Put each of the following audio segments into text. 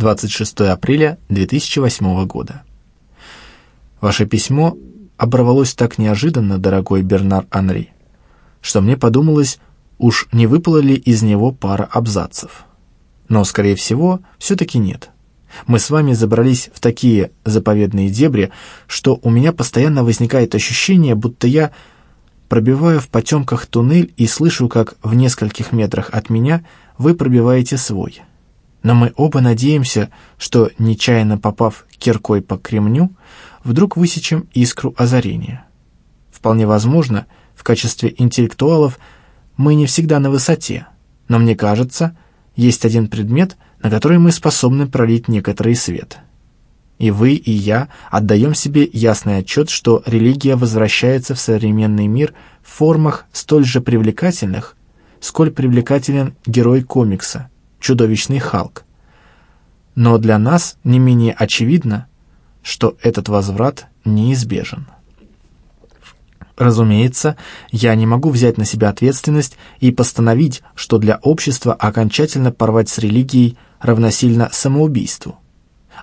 26 апреля 2008 года. Ваше письмо оборвалось так неожиданно, дорогой Бернар Анри, что мне подумалось, уж не выпало ли из него пара абзацев. Но, скорее всего, все-таки нет. Мы с вами забрались в такие заповедные дебри, что у меня постоянно возникает ощущение, будто я пробиваю в потемках туннель и слышу, как в нескольких метрах от меня вы пробиваете свой. Но мы оба надеемся, что, нечаянно попав киркой по кремню, вдруг высечем искру озарения. Вполне возможно, в качестве интеллектуалов мы не всегда на высоте, но мне кажется, есть один предмет, на который мы способны пролить некоторый свет. И вы, и я отдаем себе ясный отчет, что религия возвращается в современный мир в формах столь же привлекательных, сколь привлекателен герой комикса, чудовищный Халк. Но для нас не менее очевидно, что этот возврат неизбежен. Разумеется, я не могу взять на себя ответственность и постановить, что для общества окончательно порвать с религией равносильно самоубийству.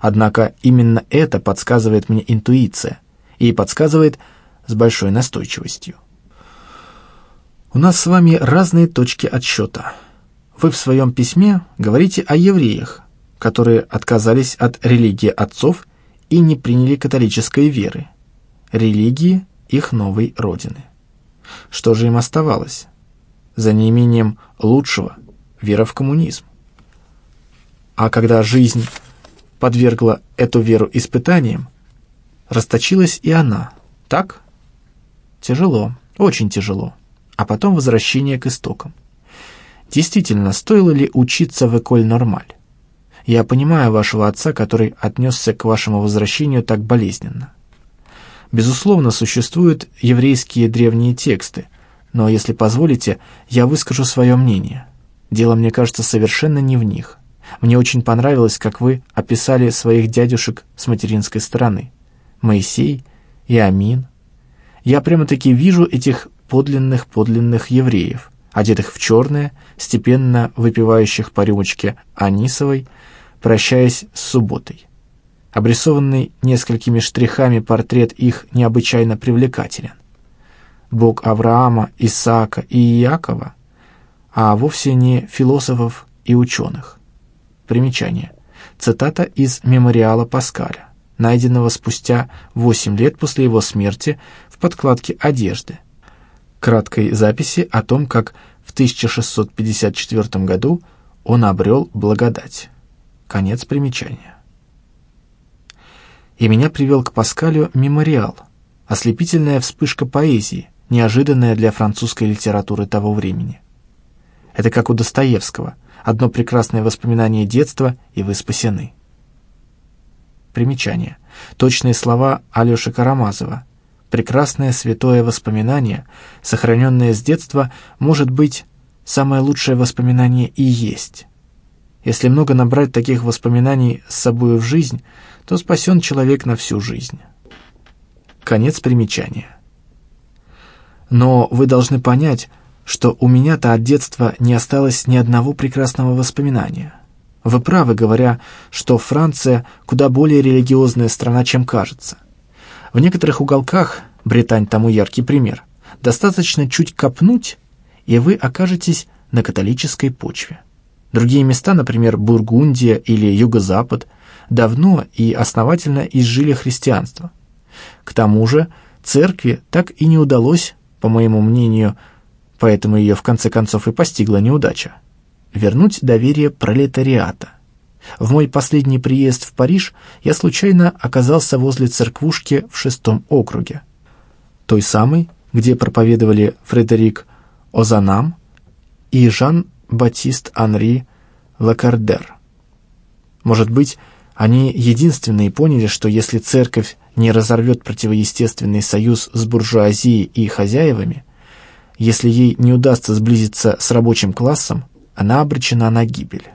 Однако именно это подсказывает мне интуиция, и подсказывает с большой настойчивостью. У нас с вами разные точки отсчета. Вы в своем письме говорите о евреях, которые отказались от религии отцов и не приняли католической веры, религии их новой родины. Что же им оставалось? За неимением лучшего – вера в коммунизм. А когда жизнь подвергла эту веру испытаниям, расточилась и она, так? Тяжело, очень тяжело. А потом возвращение к истокам. Действительно, стоило ли учиться в Эколь Нормаль? Я понимаю вашего отца, который отнесся к вашему возвращению так болезненно. Безусловно, существуют еврейские древние тексты, но, если позволите, я выскажу свое мнение. Дело, мне кажется, совершенно не в них. Мне очень понравилось, как вы описали своих дядюшек с материнской стороны. Моисей и Амин. Я прямо-таки вижу этих подлинных-подлинных евреев, одетых в черное, степенно выпивающих по рюмочке Анисовой, прощаясь с субботой. Обрисованный несколькими штрихами портрет их необычайно привлекателен. Бог Авраама, Исаака и Иакова, а вовсе не философов и ученых. Примечание. Цитата из мемориала Паскаля, найденного спустя 8 лет после его смерти в подкладке одежды. Краткой записи о том, как в 1654 году он обрел благодать. Конец примечания. И меня привел к Паскалю мемориал, ослепительная вспышка поэзии, неожиданная для французской литературы того времени. Это как у Достоевского, одно прекрасное воспоминание детства, и вы спасены. Примечание. Точные слова Алёши Карамазова. Прекрасное святое воспоминание, сохраненное с детства, может быть, самое лучшее воспоминание и есть. Если много набрать таких воспоминаний с собой в жизнь, то спасен человек на всю жизнь. Конец примечания. Но вы должны понять, что у меня-то от детства не осталось ни одного прекрасного воспоминания. Вы правы, говоря, что Франция куда более религиозная страна, чем кажется. В некоторых уголках, Британь тому яркий пример, достаточно чуть копнуть, и вы окажетесь на католической почве. Другие места, например, Бургундия или Юго-Запад, давно и основательно изжили христианство. К тому же церкви так и не удалось, по моему мнению, поэтому ее в конце концов и постигла неудача, вернуть доверие пролетариата. В мой последний приезд в Париж я случайно оказался возле церквушки в шестом округе, той самой, где проповедовали Фредерик Озанам и Жан Батист Анри Лакардер. Может быть, они единственные поняли, что если церковь не разорвет противоестественный союз с буржуазией и хозяевами, если ей не удастся сблизиться с рабочим классом, она обречена на гибель.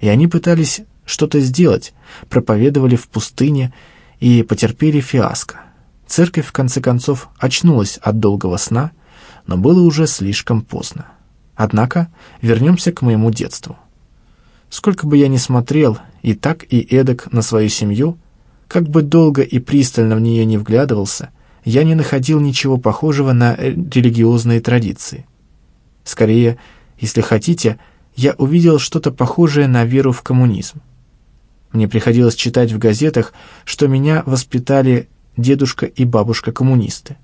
И они пытались что-то сделать, проповедовали в пустыне и потерпели фиаско. Церковь, в конце концов, очнулась от долгого сна, но было уже слишком поздно. Однако вернемся к моему детству. Сколько бы я ни смотрел и так и эдак на свою семью, как бы долго и пристально в нее не вглядывался, я не находил ничего похожего на религиозные традиции. Скорее, если хотите, я увидел что-то похожее на веру в коммунизм. Мне приходилось читать в газетах, что меня воспитали дедушка и бабушка-коммунисты.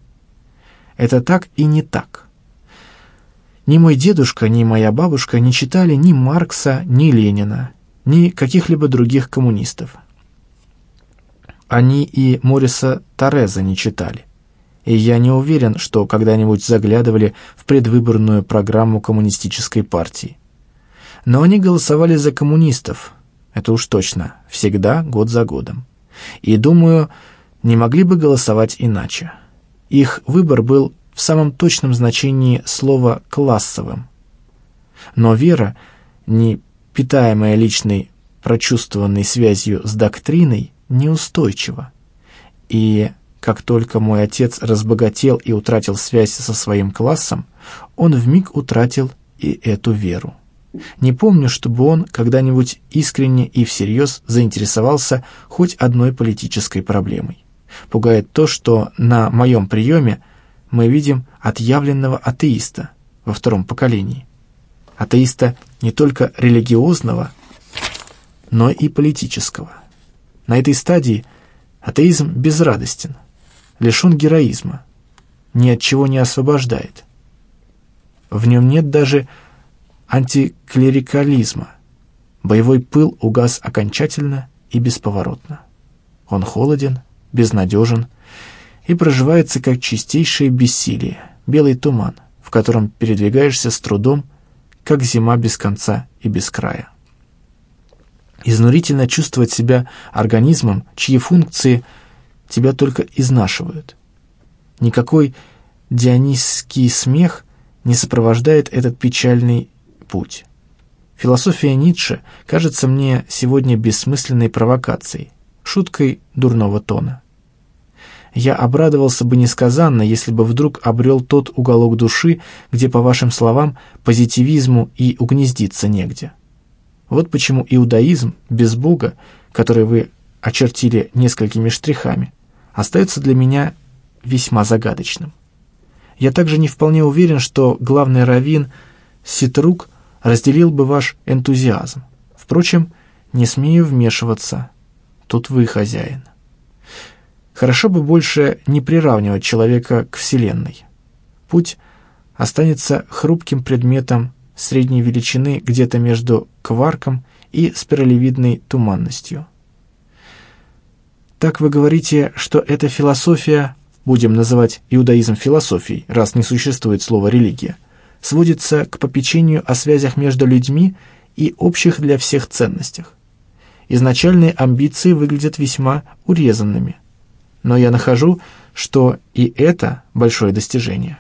Это так и не так. Ни мой дедушка, ни моя бабушка не читали ни Маркса, ни Ленина, ни каких-либо других коммунистов. Они и Мориса Тореза не читали. И я не уверен, что когда-нибудь заглядывали в предвыборную программу коммунистической партии. Но они голосовали за коммунистов, это уж точно, всегда, год за годом. И, думаю, не могли бы голосовать иначе. Их выбор был в самом точном значении слова «классовым». Но вера, не питаемая личной прочувствованной связью с доктриной, неустойчива. И как только мой отец разбогател и утратил связь со своим классом, он вмиг утратил и эту веру. Не помню, чтобы он когда-нибудь искренне и всерьез заинтересовался хоть одной политической проблемой. Пугает то, что на моем приеме мы видим отъявленного атеиста во втором поколении. Атеиста не только религиозного, но и политического. На этой стадии атеизм безрадостен, лишен героизма, ни от чего не освобождает. В нем нет даже антиклерикализма. Боевой пыл угас окончательно и бесповоротно. Он холоден, безнадежен и проживается как чистейшее бессилие, белый туман, в котором передвигаешься с трудом, как зима без конца и без края. Изнурительно чувствовать себя организмом, чьи функции тебя только изнашивают. Никакой дионисский смех не сопровождает этот печальный путь. Философия Ницше кажется мне сегодня бессмысленной провокацией, шуткой дурного тона. Я обрадовался бы несказанно, если бы вдруг обрел тот уголок души, где, по вашим словам, позитивизму и угнездиться негде. Вот почему иудаизм без Бога, который вы очертили несколькими штрихами, остается для меня весьма загадочным. Я также не вполне уверен, что главный раввин Ситрук разделил бы ваш энтузиазм. Впрочем, не смею вмешиваться. Тут вы хозяин. Хорошо бы больше не приравнивать человека к Вселенной. Путь останется хрупким предметом средней величины где-то между кварком и спиралевидной туманностью. Так вы говорите, что эта философия, будем называть иудаизм философией, раз не существует слова «религия», сводится к попечению о связях между людьми и общих для всех ценностях. Изначальные амбиции выглядят весьма урезанными, но я нахожу, что и это большое достижение.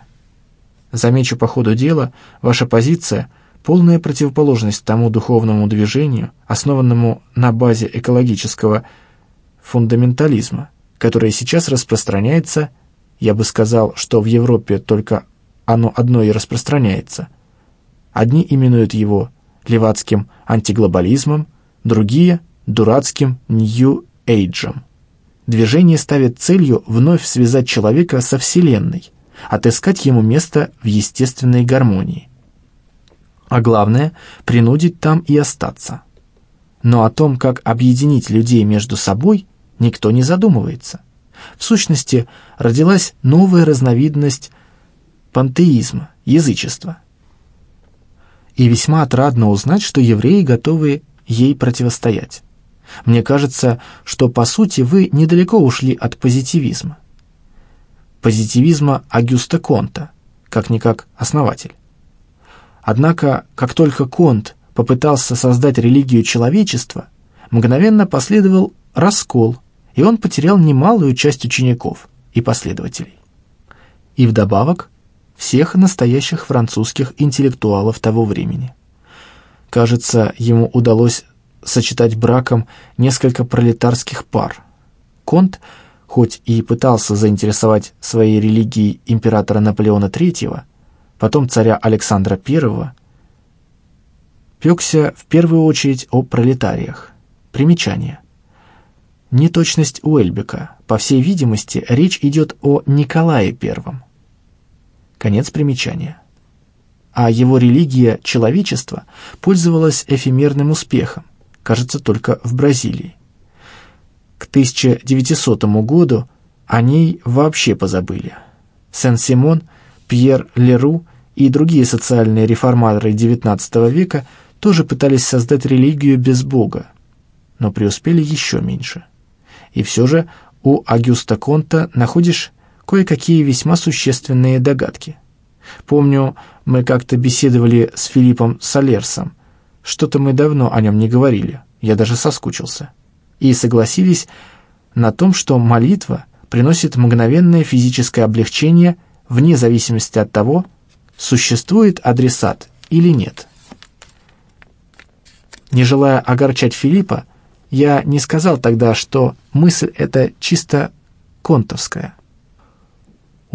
Замечу по ходу дела, ваша позиция – полная противоположность тому духовному движению, основанному на базе экологического фундаментализма, которое сейчас распространяется, я бы сказал, что в Европе только оно одно и распространяется. Одни именуют его левацким антиглобализмом, другие – дурацким нью-эйджем. Движение ставит целью вновь связать человека со Вселенной, отыскать ему место в естественной гармонии. А главное – принудить там и остаться. Но о том, как объединить людей между собой, никто не задумывается. В сущности, родилась новая разновидность пантеизма, язычества. И весьма отрадно узнать, что евреи готовы ей противостоять. Мне кажется, что по сути вы недалеко ушли от позитивизма. Позитивизма Агюста Конта, как-никак основатель. Однако, как только Конт попытался создать религию человечества, мгновенно последовал раскол, и он потерял немалую часть учеников и последователей. И вдобавок всех настоящих французских интеллектуалов того времени. Кажется, ему удалось сочетать браком несколько пролетарских пар. Конт, хоть и пытался заинтересовать своей религией императора Наполеона III, потом царя Александра I, пекся в первую очередь о пролетариях, Примечание. Неточность Уэльбека. По всей видимости, речь идет о Николае I. Конец примечания. А его религия человечества пользовалась эфемерным успехом, кажется, только в Бразилии. К 1900 году о ней вообще позабыли. Сен-Симон, Пьер Леру и другие социальные реформаторы XIX века тоже пытались создать религию без Бога, но преуспели еще меньше. И все же у Агюста Конта находишь кое-какие весьма существенные догадки. Помню, мы как-то беседовали с Филиппом Солерсом. Что-то мы давно о нем не говорили, я даже соскучился. И согласились на том, что молитва приносит мгновенное физическое облегчение вне зависимости от того, существует адресат или нет. Не желая огорчать Филиппа, я не сказал тогда, что мысль эта чисто контовская.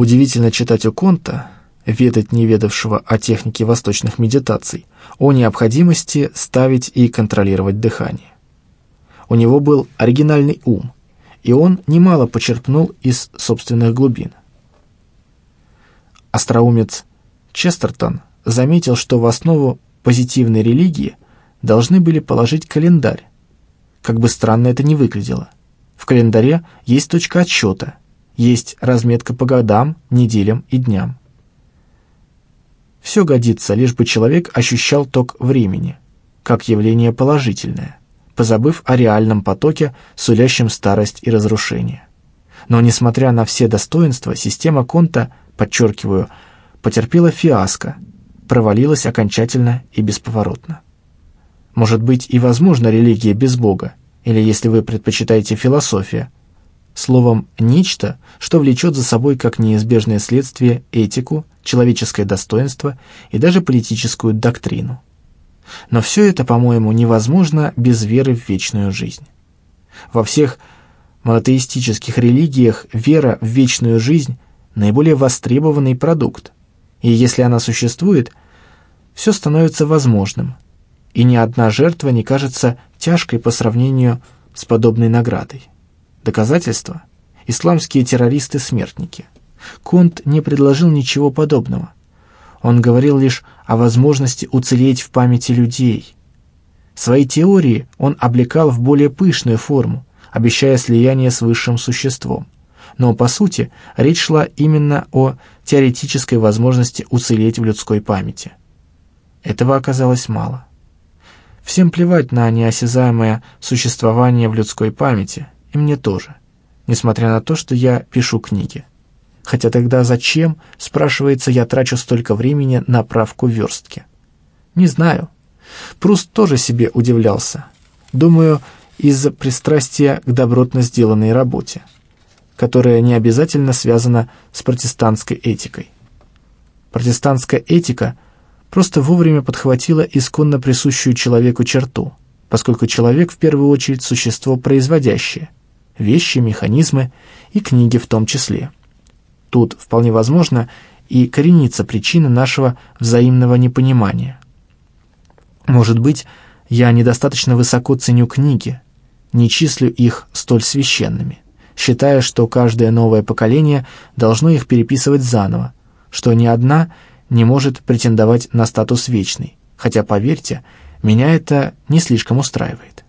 Удивительно читать у Конта, ведать неведавшего о технике восточных медитаций, о необходимости ставить и контролировать дыхание. У него был оригинальный ум, и он немало почерпнул из собственных глубин. Остроумец Честертон заметил, что в основу позитивной религии должны были положить календарь, как бы странно это ни выглядело. В календаре есть точка отсчета, есть разметка по годам, неделям и дням. Все годится, лишь бы человек ощущал ток времени, как явление положительное, позабыв о реальном потоке, сулящем старость и разрушение. Но, несмотря на все достоинства, система Конта, подчеркиваю, потерпела фиаско, провалилась окончательно и бесповоротно. Может быть и возможна религия без Бога, или, если вы предпочитаете, философия. Словом, нечто, что влечет за собой как неизбежное следствие этику, человеческое достоинство и даже политическую доктрину. Но все это, по-моему, невозможно без веры в вечную жизнь. Во всех монотеистических религиях вера в вечную жизнь – наиболее востребованный продукт, и если она существует, все становится возможным – и ни одна жертва не кажется тяжкой по сравнению с подобной наградой. Доказательство? Исламские террористы-смертники. Конт не предложил ничего подобного. Он говорил лишь о возможности уцелеть в памяти людей. Свои теории он облекал в более пышную форму, обещая слияние с высшим существом. Но, по сути, речь шла именно о теоретической возможности уцелеть в людской памяти. Этого оказалось мало. Всем плевать на неосязаемое существование в людской памяти, и мне тоже, несмотря на то, что я пишу книги. Хотя тогда зачем, спрашивается, я трачу столько времени на правку верстки? Не знаю. Пруст тоже себе удивлялся. Думаю, из-за пристрастия к добротно сделанной работе, которая не обязательно связана с протестантской этикой. Протестантская этика – просто вовремя подхватила исконно присущую человеку черту, поскольку человек в первую очередь существо производящее, вещи, механизмы и книги в том числе. Тут вполне возможно и коренится причина нашего взаимного непонимания. Может быть, я недостаточно высоко ценю книги, не числю их столь священными, считая, что каждое новое поколение должно их переписывать заново, что ни одна не может претендовать на статус вечный, хотя, поверьте, меня это не слишком устраивает.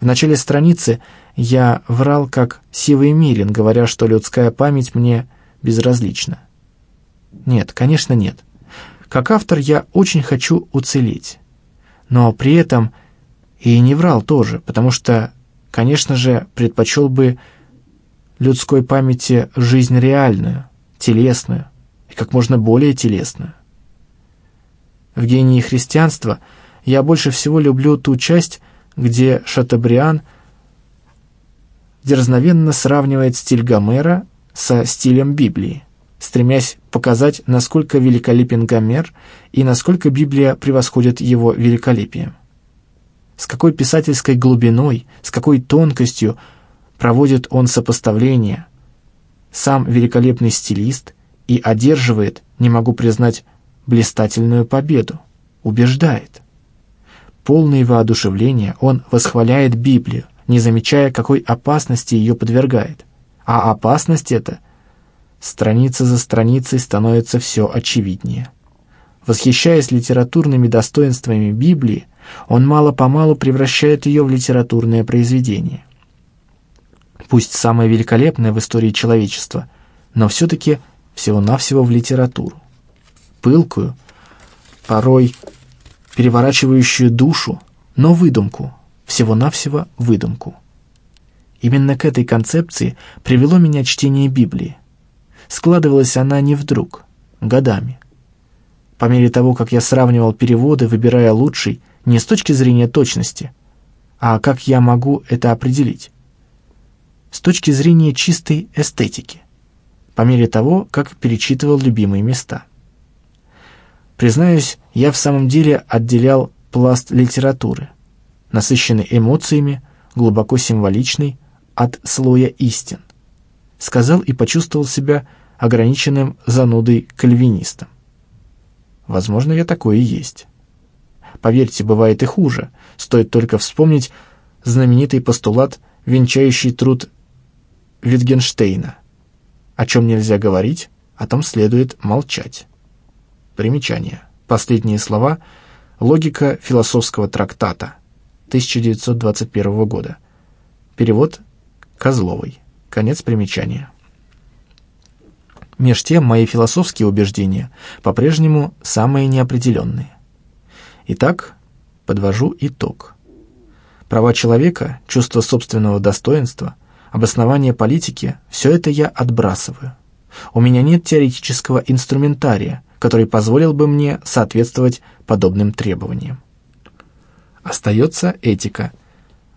В начале страницы я врал как сивый мирин, говоря, что людская память мне безразлична. Нет, конечно, нет. Как автор я очень хочу уцелеть. Но при этом и не врал тоже, потому что, конечно же, предпочел бы людской памяти жизнь реальную, телесную, как можно более телесную. В гении христианства я больше всего люблю ту часть, где Шатабриан дерзновенно сравнивает стиль Гомера со стилем Библии, стремясь показать, насколько великолепен Гомер и насколько Библия превосходит его великолепием. С какой писательской глубиной, с какой тонкостью проводит он сопоставление. Сам великолепный стилист и одерживает, не могу признать, блистательную победу, убеждает. полный воодушевления, он восхваляет Библию, не замечая, какой опасности ее подвергает. А опасность эта страница за страницей становится все очевиднее. Восхищаясь литературными достоинствами Библии, он мало-помалу превращает ее в литературное произведение. Пусть самое великолепное в истории человечества, но все-таки всего-навсего в литературу. Пылкую, порой переворачивающую душу, но выдумку, всего-навсего выдумку. Именно к этой концепции привело меня чтение Библии. Складывалась она не вдруг, годами. По мере того, как я сравнивал переводы, выбирая лучший, не с точки зрения точности, а как я могу это определить, с точки зрения чистой эстетики, по мере того, как перечитывал любимые места. Признаюсь, я в самом деле отделял пласт литературы, насыщенный эмоциями, глубоко символичный, от слоя истин. Сказал и почувствовал себя ограниченным занудой-кальвинистом. Возможно, я такой и есть. Поверьте, бывает и хуже. Стоит только вспомнить знаменитый постулат, венчающий труд Витгенштейна. О чем нельзя говорить, о том следует молчать. Примечание. Последние слова «Логика философского трактата» 1921 года. Перевод Козловой. Конец примечания. Меж тем, мои философские убеждения по-прежнему самые неопределенные. Итак, подвожу итог. Права человека, чувство собственного достоинства, обоснование политики – все это я отбрасываю. У меня нет теоретического инструментария, который позволил бы мне соответствовать подобным требованиям. Остается этика.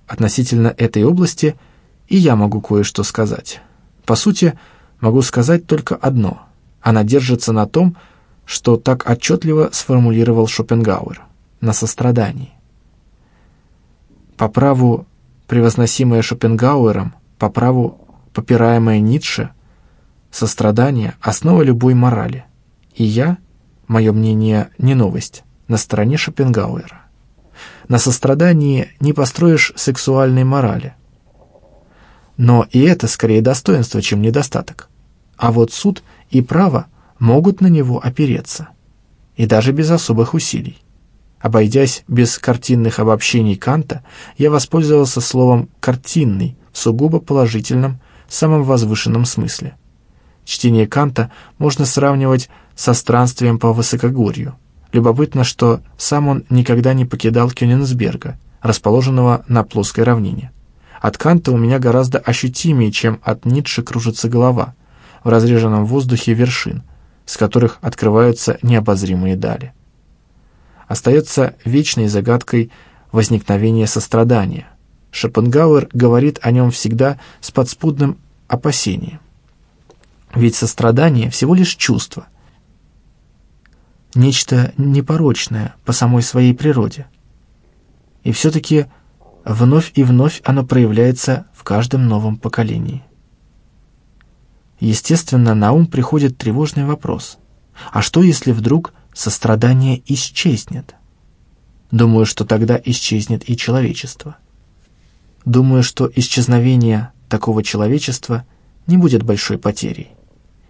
Относительно этой области – и я могу кое-что сказать. По сути, могу сказать только одно. Она держится на том, что так отчетливо сформулировал Шопенгауэр – на сострадании. По праву, превозносимое Шопенгауэром, по праву, попираемое Ницше, сострадание – основа любой морали. И я, мое мнение не новость, на стороне Шопенгауэра. На сострадании не построишь сексуальной морали – но и это скорее достоинство, чем недостаток. А вот суд и право могут на него опереться. И даже без особых усилий. Обойдясь без картинных обобщений Канта, я воспользовался словом «картинный» в сугубо положительном, самом возвышенном смысле. Чтение Канта можно сравнивать со странствием по высокогорью. Любопытно, что сам он никогда не покидал Кёнигсберга, расположенного на плоской равнине. От Канта у меня гораздо ощутимее, чем от Ницше кружится голова в разреженном воздухе вершин, с которых открываются необозримые дали. Остается вечной загадкой возникновения сострадания. Шопенгауэр говорит о нем всегда с подспудным опасением. Ведь сострадание всего лишь чувство, нечто непорочное по самой своей природе. И все-таки Вновь и вновь оно проявляется в каждом новом поколении. Естественно, на ум приходит тревожный вопрос. А что, если вдруг сострадание исчезнет? Думаю, что тогда исчезнет и человечество. Думаю, что исчезновение такого человечества не будет большой потерей.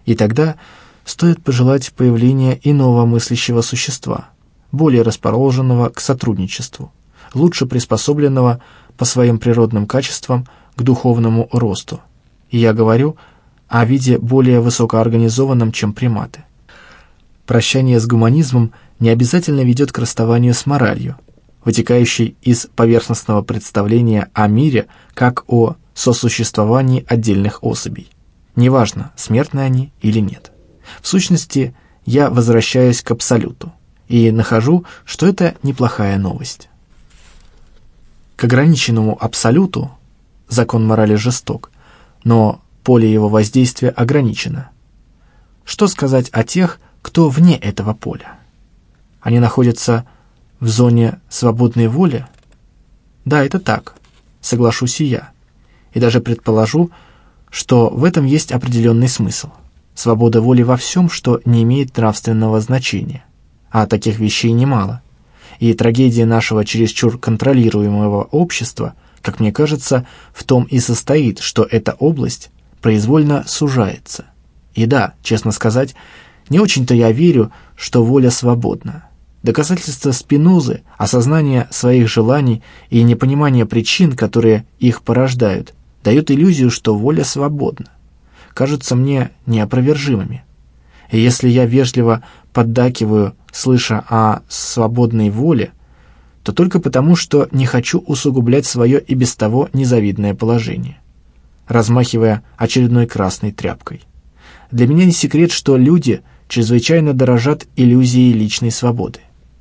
И тогда стоит пожелать появления иного мыслящего существа, более расположенного к сотрудничеству лучше приспособленного по своим природным качествам к духовному росту. И я говорю о виде более высокоорганизованном, чем приматы. Прощание с гуманизмом не обязательно ведет к расставанию с моралью, вытекающей из поверхностного представления о мире как о сосуществовании отдельных особей. Неважно, смертны они или нет. В сущности, я возвращаюсь к абсолюту и нахожу, что это неплохая новость. К ограниченному абсолюту закон морали жесток, но поле его воздействия ограничено. Что сказать о тех, кто вне этого поля? Они находятся в зоне свободной воли? Да, это так, соглашусь и я. И даже предположу, что в этом есть определенный смысл. Свобода воли во всем, что не имеет нравственного значения. А таких вещей немало. И трагедия нашего чересчур контролируемого общества, как мне кажется, в том и состоит, что эта область произвольно сужается. И да, честно сказать, не очень-то я верю, что воля свободна. Доказательство Спинозы, осознание своих желаний и непонимание причин, которые их порождают, дают иллюзию, что воля свободна. Кажутся мне неопровержимыми. И если я вежливо поддакиваю, слыша о свободной воле, то только потому, что не хочу усугублять свое и без того незавидное положение, размахивая очередной красной тряпкой. Для меня не секрет, что люди чрезвычайно дорожат иллюзией личной свободы.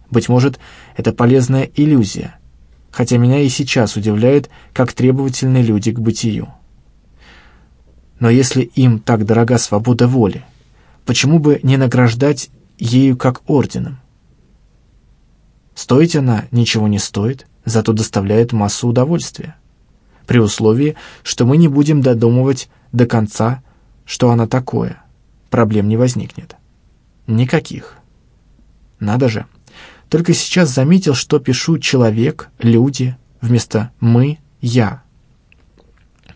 Быть может, это полезная иллюзия, хотя меня и сейчас удивляет, как требовательны люди к бытию. Но если им так дорога свобода воли, почему бы не награждать ею как орденом? Стоить она ничего не стоит, зато доставляет массу удовольствия. При условии, что мы не будем додумывать до конца, что она такое, проблем не возникнет. Никаких. Надо же. Только сейчас заметил, что пишу «человек», «люди» вместо «мы», «я».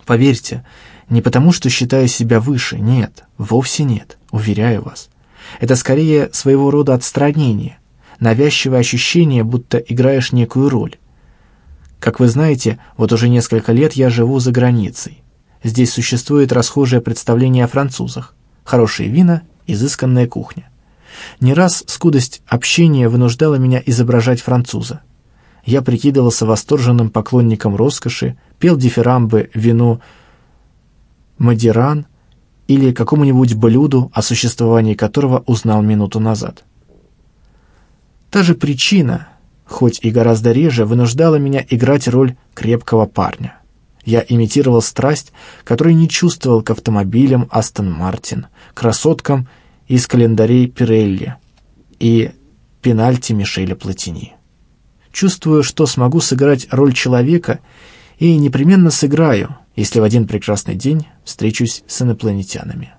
Поверьте, не потому, что считаю себя выше, нет, вовсе нет, уверяю вас. Это скорее своего рода отстранение, навязчивое ощущение, будто играешь некую роль. Как вы знаете, вот уже несколько лет я живу за границей. Здесь существует расхожее представление о французах. Хорошие вина, изысканная кухня. Не раз скудость общения вынуждала меня изображать француза. Я прикидывался восторженным поклонником роскоши, пел дифирамбы вину Мадиран или какому-нибудь блюду, о существовании которого узнал минуту назад. Та же причина, хоть и гораздо реже, вынуждала меня играть роль крепкого парня. Я имитировал страсть, которую не чувствовал к автомобилям Астон Мартин, красоткам из календарей Пирелли и пенальти Мишеля Платини. Чувствую, что смогу сыграть роль человека и непременно сыграю, если в один прекрасный день встречусь с инопланетянами.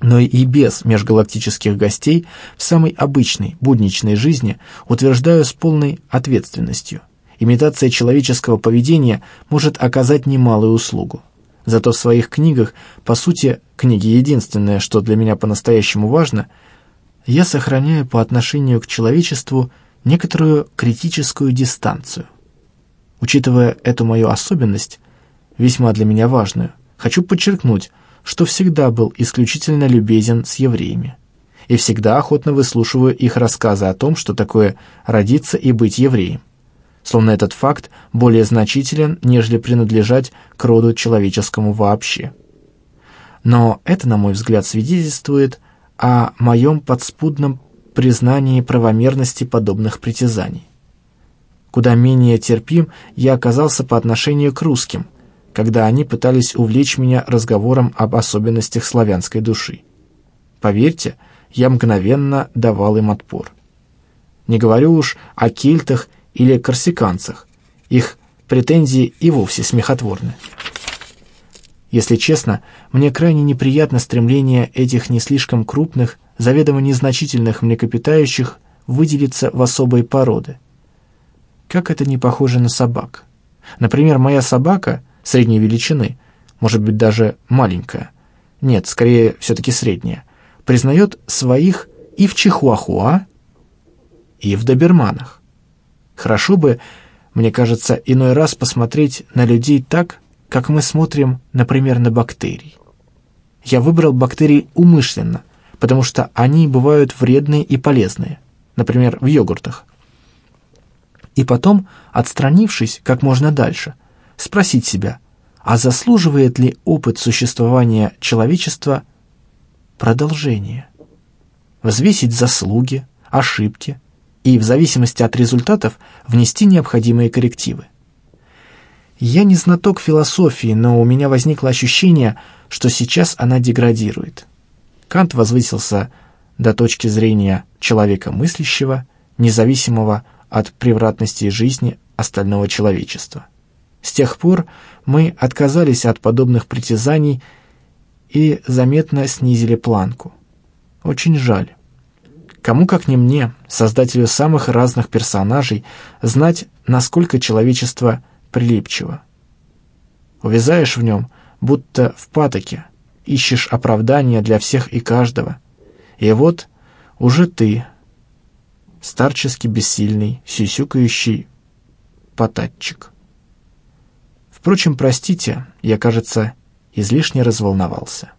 Но и без межгалактических гостей в самой обычной, будничной жизни утверждаю с полной ответственностью. Имитация человеческого поведения может оказать немалую услугу. Зато в своих книгах, по сути, книги единственное, что для меня по-настоящему важно, я сохраняю по отношению к человечеству некоторую критическую дистанцию. Учитывая эту мою особенность, весьма для меня важную, хочу подчеркнуть, что всегда был исключительно любезен с евреями и всегда охотно выслушиваю их рассказы о том, что такое родиться и быть евреем словно этот факт более значителен, нежели принадлежать к роду человеческому вообще. Но это, на мой взгляд, свидетельствует о моем подспудном признании правомерности подобных притязаний. Куда менее терпим я оказался по отношению к русским, когда они пытались увлечь меня разговором об особенностях славянской души. Поверьте, я мгновенно давал им отпор. Не говорю уж о кельтах или корсиканцах. Их претензии и вовсе смехотворны. Если честно, мне крайне неприятно стремление этих не слишком крупных, заведомо незначительных млекопитающих выделиться в особые породы. Как это не похоже на собак. Например, моя собака средней величины, может быть даже маленькая, нет, скорее все-таки средняя, признает своих и в чихуахуа, и в доберманах. Хорошо бы, мне кажется, иной раз посмотреть на людей так, как мы смотрим, например, на бактерий. Я выбрал бактерии умышленно, потому что они бывают вредные и полезные, например, в йогуртах. И потом, отстранившись как можно дальше, спросить себя, а заслуживает ли опыт существования человечества продолжения? Взвесить заслуги, ошибки, и в зависимости от результатов внести необходимые коррективы. Я не знаток философии, но у меня возникло ощущение, что сейчас она деградирует. Кант возвысился до точки зрения человека мыслящего, независимого от превратности жизни остального человечества. С тех пор мы отказались от подобных притязаний и заметно снизили планку. Очень жаль. Кому, как не мне, создателю самых разных персонажей, знать, насколько человечество прилипчиво. Увязаешь в нем, будто в патоке, ищешь оправдания для всех и каждого. И вот уже ты, старчески бессильный, сюсюкающий потатчик. Впрочем, простите, я, кажется, излишне разволновался.